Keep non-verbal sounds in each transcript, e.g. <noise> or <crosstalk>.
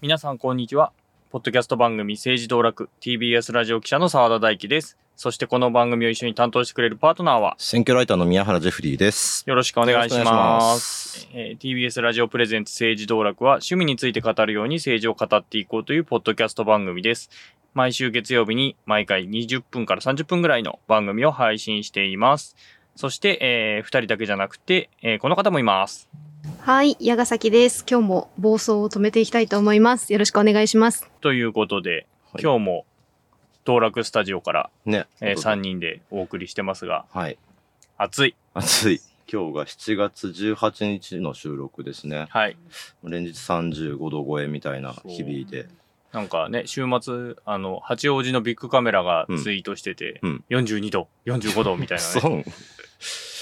皆さんこんにちは。ポッドキャスト番組政治道楽 TBS ラジオ記者の澤田大樹です。そしてこの番組を一緒に担当してくれるパートナーは選挙ライターの宮原ジェフリーです。よろしくお願いし。ますえー TBS ラジオプレゼンツ政治道楽は趣味について語るように政治を語っていこうというポッドキャスト番組です。毎週月曜日に毎回20分から30分ぐらいの番組を配信しています。そして、えー、二人だけじゃなくて、えーこの方もいます。はい、矢ヶ崎です。今日も暴走を止めていきたいと思います。よろしくお願いします。ということで、はい今日も道楽スタジオから、ね。え3人でお送りしてますが、はい。暑い。暑い。今日が7月18日の収録ですね。はい。連日35度超えみたいな日々で。なんかね、週末、あの、八王子のビッグカメラがツイートしてて、うん42度、45度みたいなね。<laughs> そう。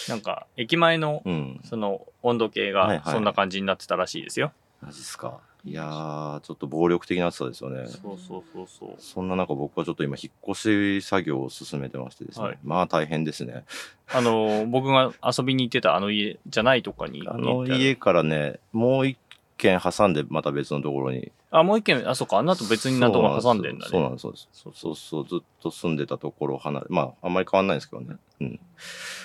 なんか、駅前の、うん。その、温度計がそんな感じになってたらしいですよ。マジっすか。いやー、ちょっと暴力的な暑さですよね。そうそうそうそう。そんな中僕はちょっと今引っ越し作業を進めてましてですね。はいまあ大変ですね。あの、僕が遊びに行ってたあの家じゃないとこに。あの家からね、もう一軒挟んでまた別のところに。あ、もう一軒、あ、そっか、あんなと別になとこ挟んでんだね。そうなんです、そうです。そうそうそう、ずっと住んでたところを離れ、まああんまり変わんないんですけどね。うん。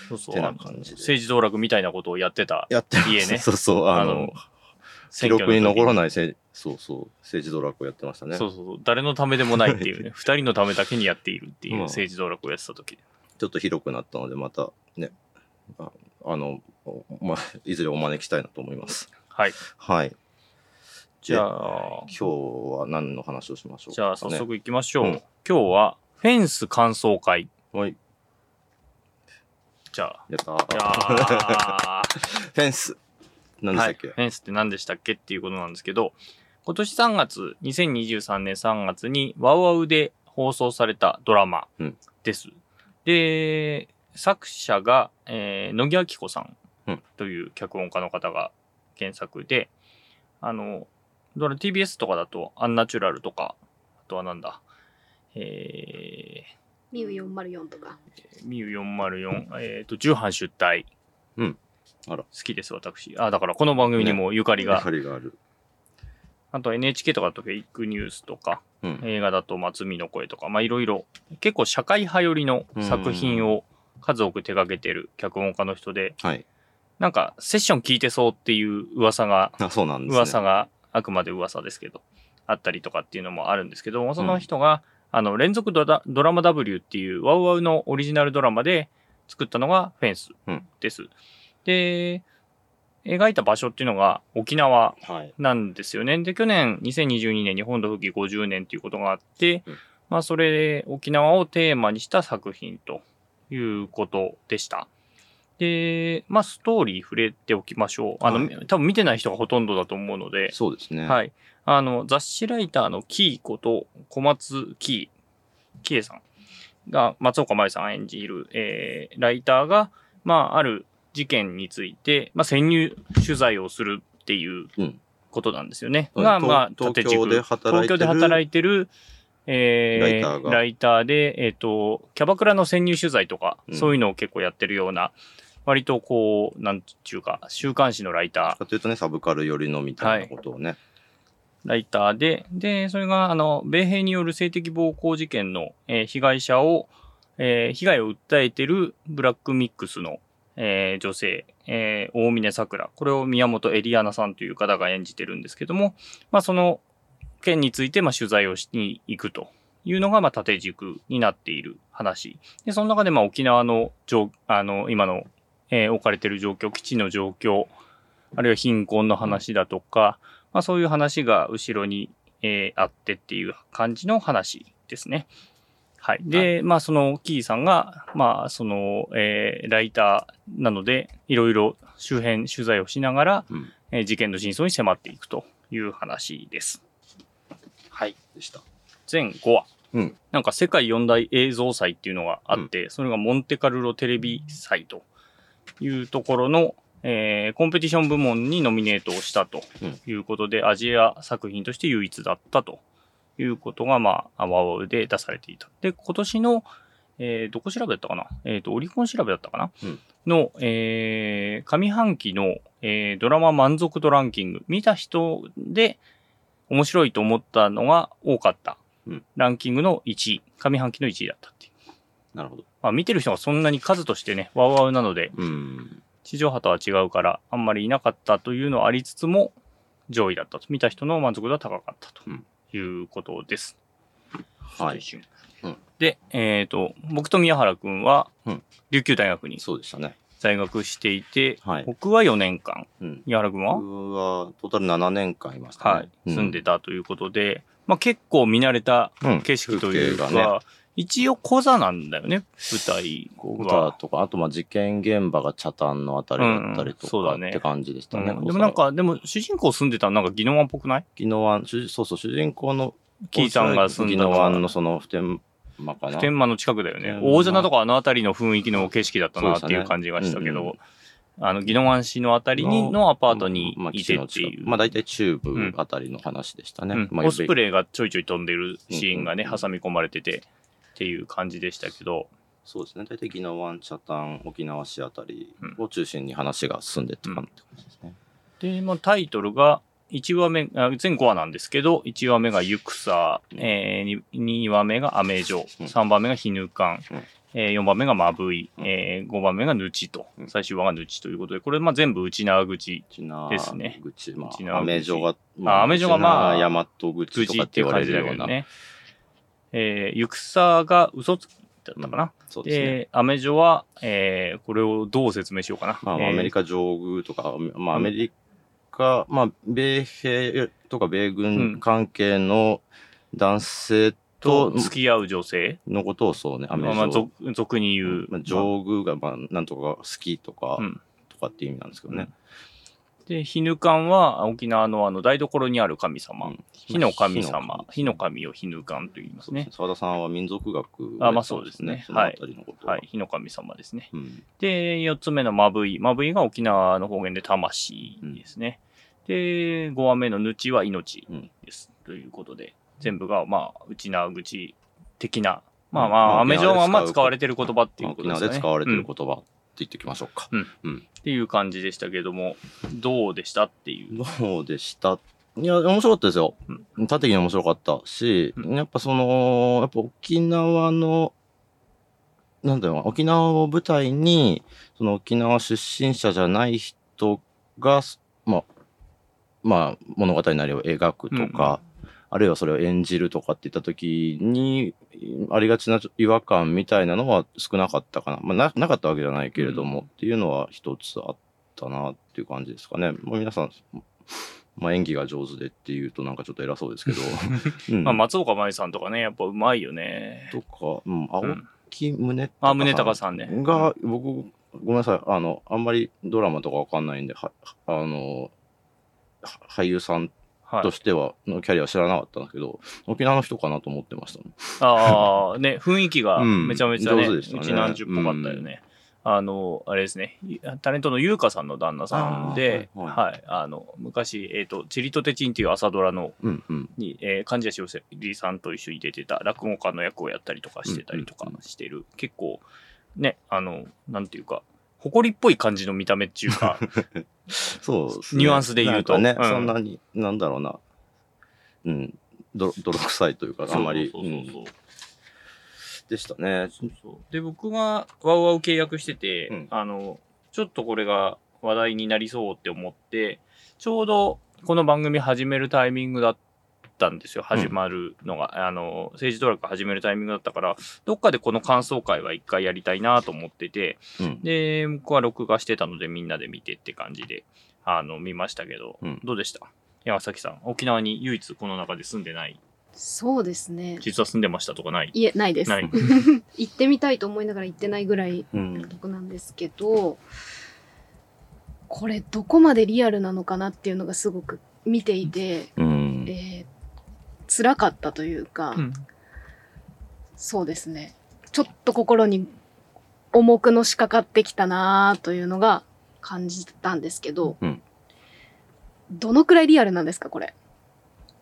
そうそう。てな感じで政治道楽みたいなことをやってたやって <laughs> そうそう、あの、記録に残らないせい、そうそう、政治ドラッグをやってましたね。そうそうそう。誰のためでもないっていうね。<laughs> 二人のためだけにやっているっていううん政治道楽をやってた時。ちょっと広くなったので、またね、ああの、おまあ、いずれお招きしたいなと思います。はい。はい。じゃであ、今日は何の話をしましょうか、ね。じゃあ早速行きましょう。うん今日は、フェンス感想会。はい。じゃあ、やったいや <laughs> フェンス。何でしはい。たっけ、フェンスって何でしたっけっていうことなんですけど、今年3月、2023年3月に、ワウワウで放送されたドラマうんです。で、作者が、えー野木明子さんうんという脚本家の方が原作で、あの、ドラ TBS とかだと、アンナチュラルとか、あとはなんだ、えミュ404とか。ー、ミュ404、えっ、と、重版出題。うんあら好きです、私。あ、だからこの番組にもゆかりが、ゆかりがある。あと NHK とかだとフェイクニュースとか、うん。映画だと松見の声とか、まあいろいろ、結構社会派寄りの作品を数多く手掛けてる脚本家の人で、はい。なんかセッション聞いてそうっていう噂が、あ、そうなんですね。噂があくまで噂ですけど、あったりとかっていうのもあるんですけども、その人が、あの、連続ドラドラマ W っていうワウワウのオリジナルドラマで作ったのがフェンスうんです。で、描いた場所っていうのが沖縄はい。なんですよね。で、去年2022年に本土復帰50年ということがあって、うんまあそれで沖縄をテーマにした作品ということでした。で、まあストーリー触れておきましょう。あの、はい多分見てない人がほとんどだと思うので、そうですね。はい。あの、雑誌ライターのキーこと小松キー、キエさんが、松岡茉優さん演じる、えー、ライターが、まあ、ある事件について、まあ、潜入取材をするっていううんことなんですよね。うんが、まあ、東京で軸。東働いてる京で働いてる、えーライターがライターで、えっ、と、キャバクラの潜入取材とか、うんそういうのを結構やってるような、割とこう、なんちゅうか、週刊誌のライターかというとね、サブカル寄りのみたいなことをね。ライターで、で、それが、あの、米兵による性的暴行事件の、えー被害者を、えー被害を訴えてるブラックミックスの、えー女性、えー大峰桜。これを宮本エリアナさんという方が演じてるんですけども、まあ、その件について、まあ、取材をしに行くというのが、まあ、縦軸になっている話。で、その中で、まあ、沖縄の状、あの、今の、えー置かれている状況、基地の状況、あるいは貧困の話だとか、まあ、そういう話が後ろに、えーあってっていう感じの話ですね。はい。で、まあ、その、キーさんが、まあ、その、えーライターなので、いろいろ周辺取材をしながら、うん。えー事件の真相に迫っていくという話です。はい。でした。全5話。うん。なんか世界四大映像祭っていうのがあって、それがモンテカルロテレビ祭というところの、えーコンペティション部門にノミネートをしたということで、アジア作品として唯一だったということが、まあ、ワウワウで出されていた。で、今年の、えーどこ調べだったかな？えっ、と、オリコン調べだったかな、うん。の、えー上半期の、えードラマ満足度ランキング、見た人で面白いと思ったのが多かった、うん。ランキングの1位、上半期の1位だった。なるほど。まあ、見てる人がそんなに数としてね、ワウワウなので、うん。地上波とは違うから、あんまりいなかったというのはありつつも、上位だったと。見た人の満足度は高かったとうんいうことです。はい。うんで、えっ、と、僕と宮原くんはうん、琉球大学にそうでしたね。在学していて、はい僕は4年間、うん。宮原くんは、僕はトータル7年間いましたね。はい、住んでたということで、まあ結構見慣れたうん景色というか、風景がね一応小座なんだよね、舞台歌は。とか、あとまあ事件現場が茶炭のあたりだったりとかうんそうだねって感じでしたね。うんでもなんか、でも主人公住んでたのなんか宜野湾っぽくない？宜野湾、主そうそう、主人公のキーさんが住んだのは宜野湾のその普天間かな。普天間の近くだよね。うん大瀬とかあの辺りの雰囲気の景色だったなっていう感じがしたけうんうんど、あの、宜野湾市のあたりにのアパートにまあいてっていう。まあ大体中部あたりの話でしたね。うんまあオスプレイがちょいちょい飛んでるシーンがね、挟み込まれててっていう感じでしたけど、そうですね。大体宜野湾、茶炭、沖縄市あたりを中心に話が進んでって感じですね。で、まあ、タイトルが、1話目、あ全5話なんですけど、1話目がユクサ、えー、2, 話目がアメジョ、うん。3番目がヒヌカン、うん。えー、4番目がマブイ、うん。えー、5番目がヌチと、うん。最終話がヌチということで、これ、まあ、全部内縄口ですね。口、まあ、内縄口。アメ城が、あアメ城がまあ内縄大和口と口かって言わっていう感じれるような。ね。えー、ユクサが嘘つきだったかな？そうですね。で、アメジョは、えー、これをどう説明しようかな？まあ、えーアメリカ上空とか、まあ、アメリカ、まあ、米兵とか米軍関係の男性とと付き合う女性、のことをそうね、アメまあ、まあリカ俗俗に言う。まあ、上宮が、まあ、なんとか好きとか、うんとかっていう意味なんですけどね。で、ヒヌカンは沖縄のあの台所にある神様。うん火の神様。火火のの神をヒヌカンと言いますねそうですね。。澤田さんは民族学あまあそうですねそのあたりのことははい。火の神様ですね。うんで、四つ目のマブイ。マブイが沖縄の方言で魂ですね。で、五話目のヌチは命です。ということで、全部が、まあ、内縄口的な、まあままああ、アメジョンはま使われてる言葉っていうこと沖ですかね。縄で使われてるうん言葉って言っておきましょうか。うんうんっていう感じでしたけども、どうでしたっていう。どうでした？いや、面白かったですよ。縦的に面白かったし、うんやっぱその、やっぱ沖縄の、なんだろうな、沖縄を舞台に、その沖縄出身者じゃない人が、まあ、まあ、物語なりを描くとか、あるいはそれを演じるとかって言った時に、ありがちな違和感みたいなのは少なかったかな。まあ、ななかったわけじゃないけれども、うんっていうのは一つあったなっていう感じですかね。もう皆さん、まあ、演技が上手でっていうとなんかちょっと偉そうですけど。<laughs> うんまあ、松岡茉優さんとかね、やっぱうまいよね。とか、うん、青うん木宗隆あ、宗隆さんね。が、僕、ごめんなさい、あの、あんまりドラマとかわかんないんで、は、あの、は俳優さんはいと。しては、のキャリアは知らなかったんだけど、沖縄の人かなと思ってましたね。ああ、ね、<laughs> 雰囲気がうんめちゃめちゃね、上手でしたねうちなんじゅっぽかったよね。あの、あれですね、タレントの優香さんの旦那さんで、はいはい、あの、昔、えっ、と、チリとテチンっていう朝ドラの、うんうん。に、えー、患者しおせりさんと一緒に出てた落語家の役をやったりとかしてたりとかうんうんしてる、結構、ね、あの、なんていうか、誇りっぽい感じの見た目っていうか、<laughs> そうニュアンスで言うと。ね、うん。そんなに、なんだろうな、うん、ど泥臭いというか、あんまり、でしたね。で、僕がワウワウ契約してて、うん。あの、ちょっとこれが話題になりそうって思って、ちょうどこの番組始めるタイミングだったんですよ。始まるのが、あの、政治ドラッグ始めるタイミングだったから、どっかでこの感想会は一回やりたいなと思ってて、うん。で、僕は録画してたのでみんなで見てって感じで、あの、見ましたけど、うんどうでした？山崎さん、沖縄に唯一この中で住んでない、そうですね。実は住んでましたとかない？いえ、ないです。ない。<laughs> 行ってみたいと思いながら行ってないぐらいうんのとこなんですけど、これどこまでリアルなのかなっていうのがすごく見ていて、うん。えー辛かったというか、うんそうですね。ちょっと心に重くのしかかってきたなというのが感じたんですけど、うんどのくらいリアルなんですか、これ？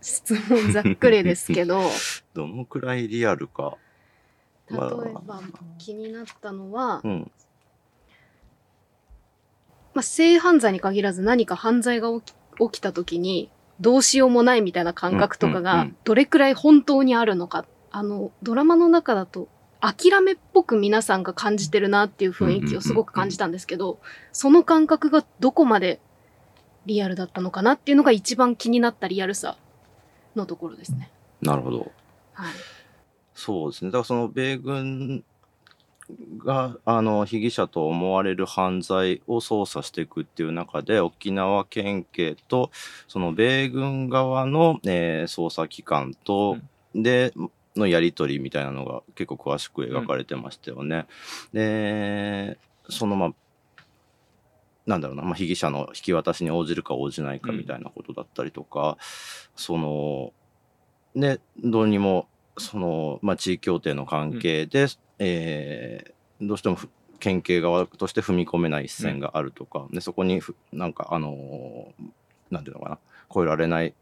質問ざっくりですけど、<laughs> どのくらいリアルか。例えば気になったのは、うん。まあ、性犯罪に限らず何か犯罪が起き起きた時にどうしようもないみたいな感覚とかがどれくらい本当にあるのか、あのドラマの中だと諦めっぽく皆さんが感じてるなっていう雰囲気をすごく感じたんですけど、その感覚がどこまでリアルだったのかなっていうのが一番気になったリアルさのところですね。なるほど。はい。そうですね。だからその米軍が、あの、被疑者と思われる犯罪を捜査していくっていう中で、沖縄県警と、その米軍側の、えー捜査機関と、で、のやりとりみたいなのが結構詳しく描かれてましたよね。で、そのまあ、なんだろうな、まあ、被疑者の引き渡しに応じるか応じないかみたいなことだったりとか、その、ね、どうにも、その、まあ、地位協定の関係で、えーどうしてもふ県警側として踏み込めない一線があるとか、でそこにふなんかあのーなんていうのかな越えられない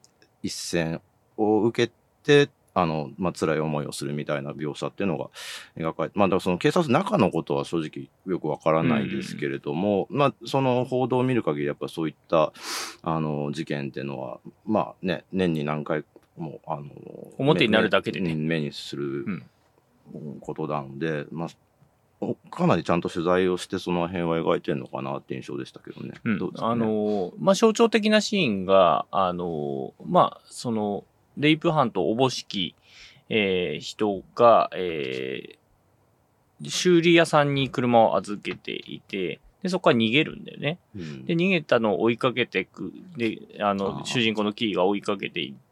一線を受けてあの、まあ辛い思いをするみたいな描写っていうのが描かれてまあだからその警察の中のことは正直よくわからないですけれども、まあその報道を見る限りやっぱそういったあの事件っていうのはまあね年に何回もあの表になるだけでね目目にするうんことなので、まあおかなりちゃんと取材をしてその辺は描いてるのかなって印象でしたけどね。あの、まあ、象徴的なシーンが、あの、まあ、その、レイプ犯とおぼしき、えー人が、えー修理屋さんに車を預けていて、で、そこから逃げるんだよね。うんで、逃げたのを追いかけていく。で、ああの、ー主人公のキーが追いかけていって、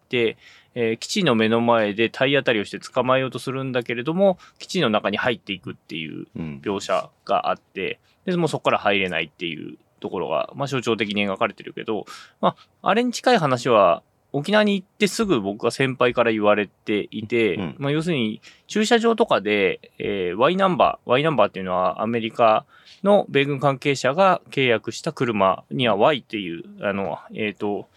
えー基地の目の前で体当たりをして捕まえようとするんだけれども、基地の中に入っていくっていううん。描写があって、で、もうそこから入れないっていうところが、まあ象徴的に描かれてるけど、まあ、あれに近い話は、沖縄に行ってすぐ僕は先輩から言われていて、うん。まあ要するに駐車場とかで、えー Y ナンバー、Y ナンバーっていうのはアメリカの米軍関係者が契約した車には Y っていう、あの、えっ、と、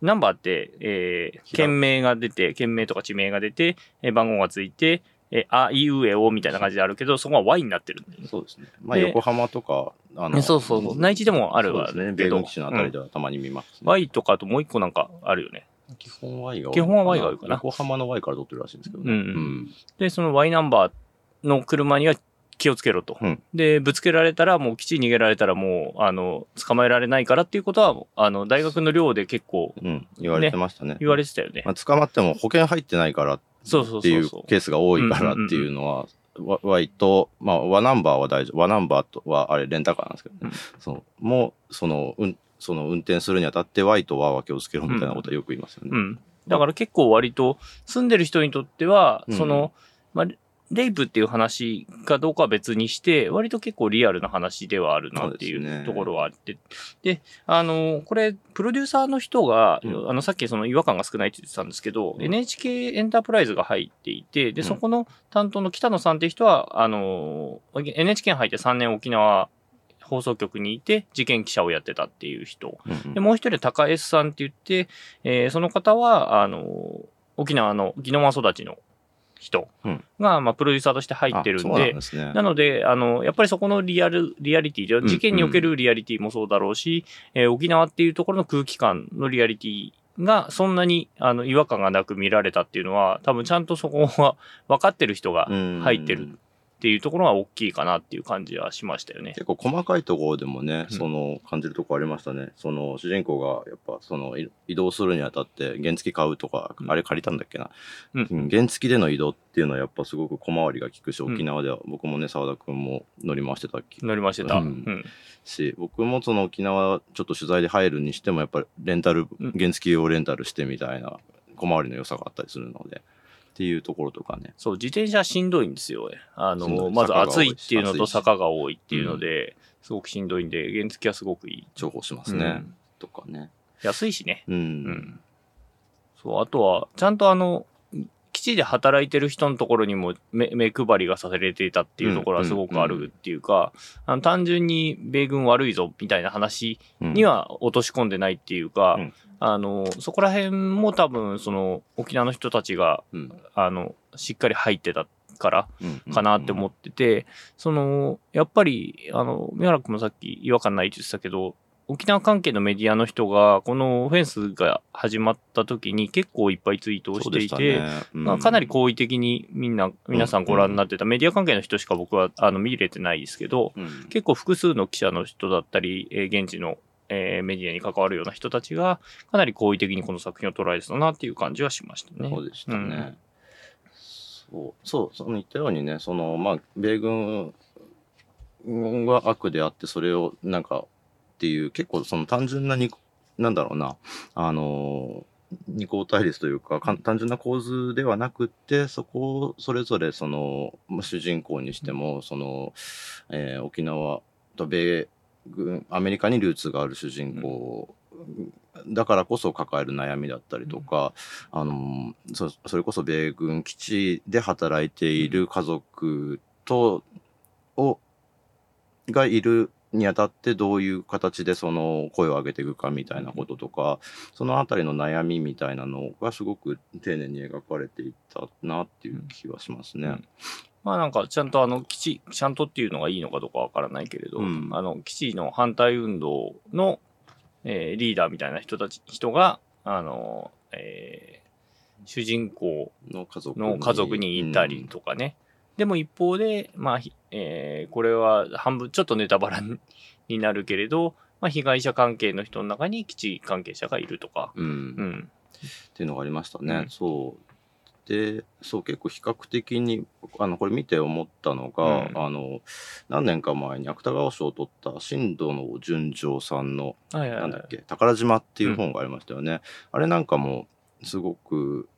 ナンバーって、えー、県名が出て、県名とか地名が出て、えー番号がついて、えーあ、いうえおみたいな感じであるけど、そこは Y になってる。そうですね。まあで横浜とか、あねそうそうそう内地でもあるわそうですね。米軍基地のあたりではたまに見ます、ね Y とかあともう一個なんかあるよね。基本 Y が基本は Y が多いかな横浜の Y から取ってるらしいんですけどね。うんうんで、その Y ナンバーの車には気をつけろと。うんで、ぶつけられたら、もう基地に逃げられたらもう、あの、捕まえられないからっていうことは、あの、大学の寮で結構うん。うん。言われてましたね。言われてたよね。まあ、捕まっても保険入ってないからっそうそうていう。ケースが多いからっていうのは、わ Y と、まあ、和ナンバーは大丈夫。和ナンバーとは、あれ、レンタカーなんですけどね。うんそう。もう、その、うん、その運転するにあたって Y と和は気をつけろみたいなことはよく言いますよね。うん。だから結構割と、住んでる人にとっては、うんその、まあ、レイプっていう話かどうかは別にして、割と結構リアルな話ではあるなっていそうところはあって。であの、これ、プロデューサーの人が、うん。あの、さっきその違和感が少ないって言ってたんですけど、うん。NHK エンタープライズが入っていて、で、うん。そこの担当の北野さんって人は、あの、NHK に入って3年沖縄放送局にいて、事件記者をやってたっていう人。うんうん。で、もう一人、高 S さんって言って、えーその方は、あの、沖縄の宜野湾育ちの人うん。が、まあ、プロデューサーとして入ってるんで、ですね。なので、あの、やっぱりそこのリアル、リアリティ事件におけるリアリティもそうだろうし、えー沖縄っていうところの空気感のリアリティがそんなにあの違和感がなく見られたっていうのは、多分ちゃんとそこは分かってる人がうん入ってるっていうところが大きいかなっていう感じはしましたよね。結構細かいところでもね、うん。その感じるところありましたね。その主人公がやっぱそのい移動するにあたって原付買うとか、うん。あれ借りたんだっけな、うん。うん原付での移動っていうのはやっぱすごく小回りが利くし、うん。沖縄では僕もね、澤田君も乗り回してたっけ。乗りましてた。し、僕もその沖縄ちょっと取材で入るにしてもやっぱりレンタル、うん。原付をレンタルしてみたいな小回りの良さがあったりするので、っていうところとかね。そう、自転車しんどいんですよ。あの、まず暑いっていうのとし坂が多いっていうので、すごくしんどいんで、原付はすごくいい。重宝しますね。うんとかね。安いしね。うん。うん。そう、あとは、ちゃんとあの、基地で働いてる人のところにも目目配りがされていたっていうところはすごくあるっていうか、あの単純に米軍悪いぞみたいな話うんには落とし込んでないっていうか、うんあの、そこら辺も多分、その、沖縄の人たちが、うん。あの、しっかり入ってたっからうん。かなって思ってて、その、やっぱり、あの、宮原君もさっき違和感ないって言ってたけど、沖縄関係のメディアの人が、このフェンスが始まった時に結構いっぱいツイートをしていて、ね。うん。まあ、かなり好意的にみんな、皆さんご覧になってた、メディア関係の人しか僕はあの見れてないですけど、うん。結構複数の記者の人だったり、えー現地の、えーメディアに関わるような人たちが、かなり好意的にこの作品を捉えてたなっていう感じはしましたね。そうでしたね。そう、そう、その言ったようにね、その、まあ、米軍は悪であって、それをなんかっていう、結構その単純なに、なんだろうな、あの、二項対立というか単純な構図ではなくってそこをそれぞれそのまあ主人公にしてもその、えー沖縄と米軍アメリカにルーツがある主人公だからこそ抱える悩みだったりとか、あのそそれこそ米軍基地で働いている家族とをがいるにあたってどういう形でその声を上げていくかみたいなこととかそのあたりの悩みみたいなのがすごく丁寧に描かれていったなっていう気はしますね。うんまあなんかちゃんとあの基地、ちゃんとっていうのがいいのかどうかわからないけれど、うんあの基地の反対運動の、えーリーダーみたいな人たち、人が、あの、えー主人公の家族の家族にいたりとかね。でも一方で、まあ、ひえーこれは半分、ちょっとネタバラになるけれど、まあ、被害者関係の人の中に基地関係者がいるとか、うん、ううんん。っていうのがありましたね。うんそう。で、そう、結構比較的に、あの、これ見て思ったのが、うんあの、何年か前に芥川賞を取った新藤の純情さんの、はいはいはいなんだっけ、宝島っていう本がありましたよね。あれなんかも、すごく、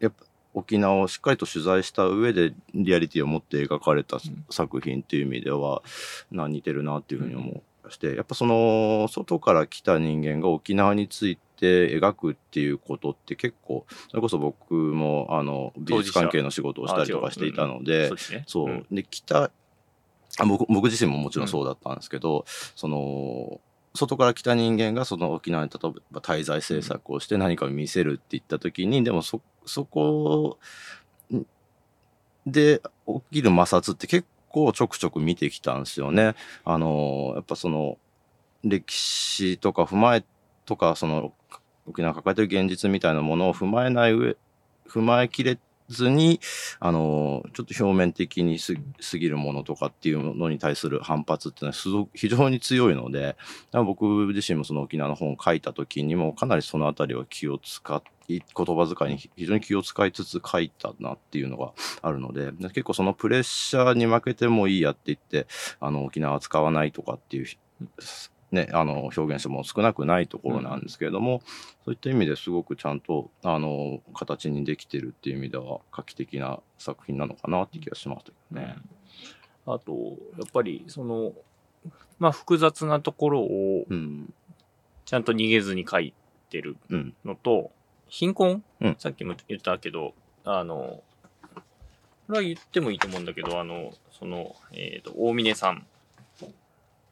やっぱ、沖縄をしっかりと取材した上でリアリティを持って描かれたん。作品っていう意味では、な似てるなっていうふうに思いまして、やっぱその外から来た人間が沖縄について描くっていうことって結構それこそ僕もあの美術関係の仕事をしたりとかしていたのでそうですね。そう、ん。で北あ僕僕自身ももちろんそうだったんですけど、その外から来た人間がその沖縄に例えば滞在政策をして何かを見せるって言った時に、でもそそこで起きる摩擦って結構ちょくちょく見てきたんですよね。あのやっぱその歴史とか踏まえとかその沖縄抱えてる現実みたいなものを踏まえない上踏まえきれずにあのちょっと表面的にす過ぎるものとかっていうのに対する反発っていうのはすごく非常に強いので僕自身もその沖縄の本を書いた時にもかなりそのあたりは気を使い言葉遣いに非常に気を使いつつ書いたなっていうのがあるので結構そのプレッシャーに負けてもいいやって言ってあの沖縄使わないとかっていうね、あの表現者も少なくないところなんですけれども、そういった意味ですごくちゃんとあの形にできてるっていう意味では画期的な作品なのかなって気がしましたけどね。あと、やっぱり、その、まあ、複雑なところをうん、ちゃんと逃げずに書いてるうん、のと、貧困、うん。さっきも言ったけど、あの、これは言ってもいいと思うんだけど、あの、その、えっ、と、大峰さん、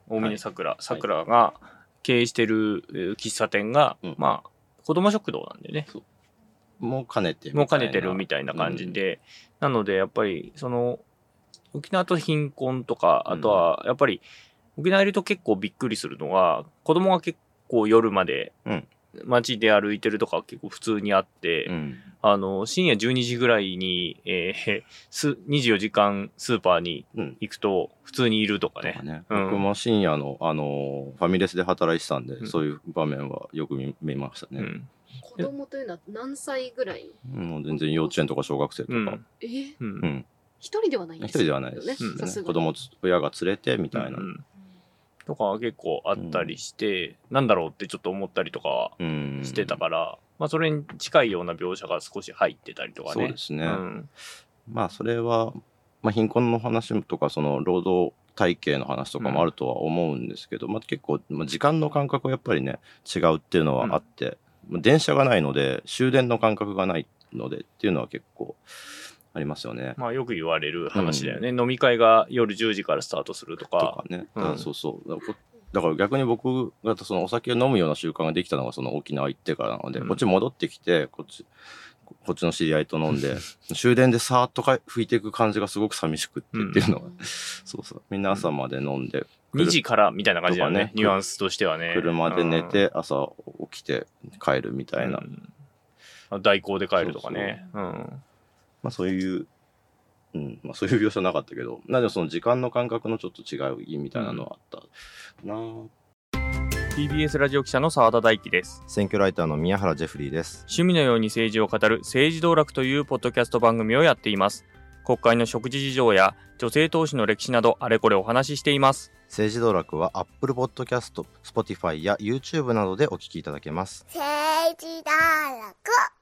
大峰桜、桜が経営してるえー喫茶店が、うん。まあ、子供食堂なんでね、もう兼ねてみたいな。もう兼ねてるみたいな感じで、なのでやっぱりその沖縄と貧困とかあとはやっぱり沖縄いると結構びっくりするのは子供が結構夜までうん街で歩いてるとか結構普通にあって、うん。あの深夜12時ぐらいに、えー <laughs> す24時間スーパーにうん。行くと普通にいるとかね。とか。ね。うん。僕も深夜のあのファミレスで働いてたんで、うん。そういう場面はよく見見ましたね。うん。子供というのは何歳ぐらい？もう全然幼稚園とか小学生とか、うん。え？ーうん。うん。一人ではないんです一人ではないです、ね子供つ親が連れてみたいな。うんとかは結構あったりして、なんだろうってちょっと思ったりとかしてたから、まあそれに近いような描写が少し入ってたりとかね。そうですね。うん。まあそれは、まあ、貧困の話とかその労働体系の話とかもあるとは思うんですけど、まあ、結構まあ時間の感覚はやっぱりね違うっていうのはあって、まあ電車がないので終電の感覚がないのでっていうのは結構ありますよね。まあよく言われる話だよね。飲み会が夜10時からスタートするととかか。ね、うんそうそうだから逆に僕がそのお酒を飲むような習慣ができたのがその沖縄行ってからなので、うんこっち戻ってきてこっちこっちの知り合いと飲んで、<laughs> 終電でさーっとか拭いていく感じがすごく寂しくってっていうのは、そうそう。みんな朝まで飲んで、2時からみたいな感じだよねねニュアンスとしてはね。車で寝て、朝起きて帰るみたいな。うん代行で帰るとかね。うんまあそういう、うん、まあそういう描写なかったけど、なんでその時間の感覚のちょっと違いみたいなのはあったなぁ TBS ラジオ記者の澤田大樹です。選挙ライターの宮原ジェフリーです。趣味のように政治を語る政治道楽というポッドキャスト番組をやっています。国会の食事事情や女性投資の歴史などあれこれお話ししています。政治道楽は Apple Podcast、Spotify や YouTube などでお聞きいただけます。政治道楽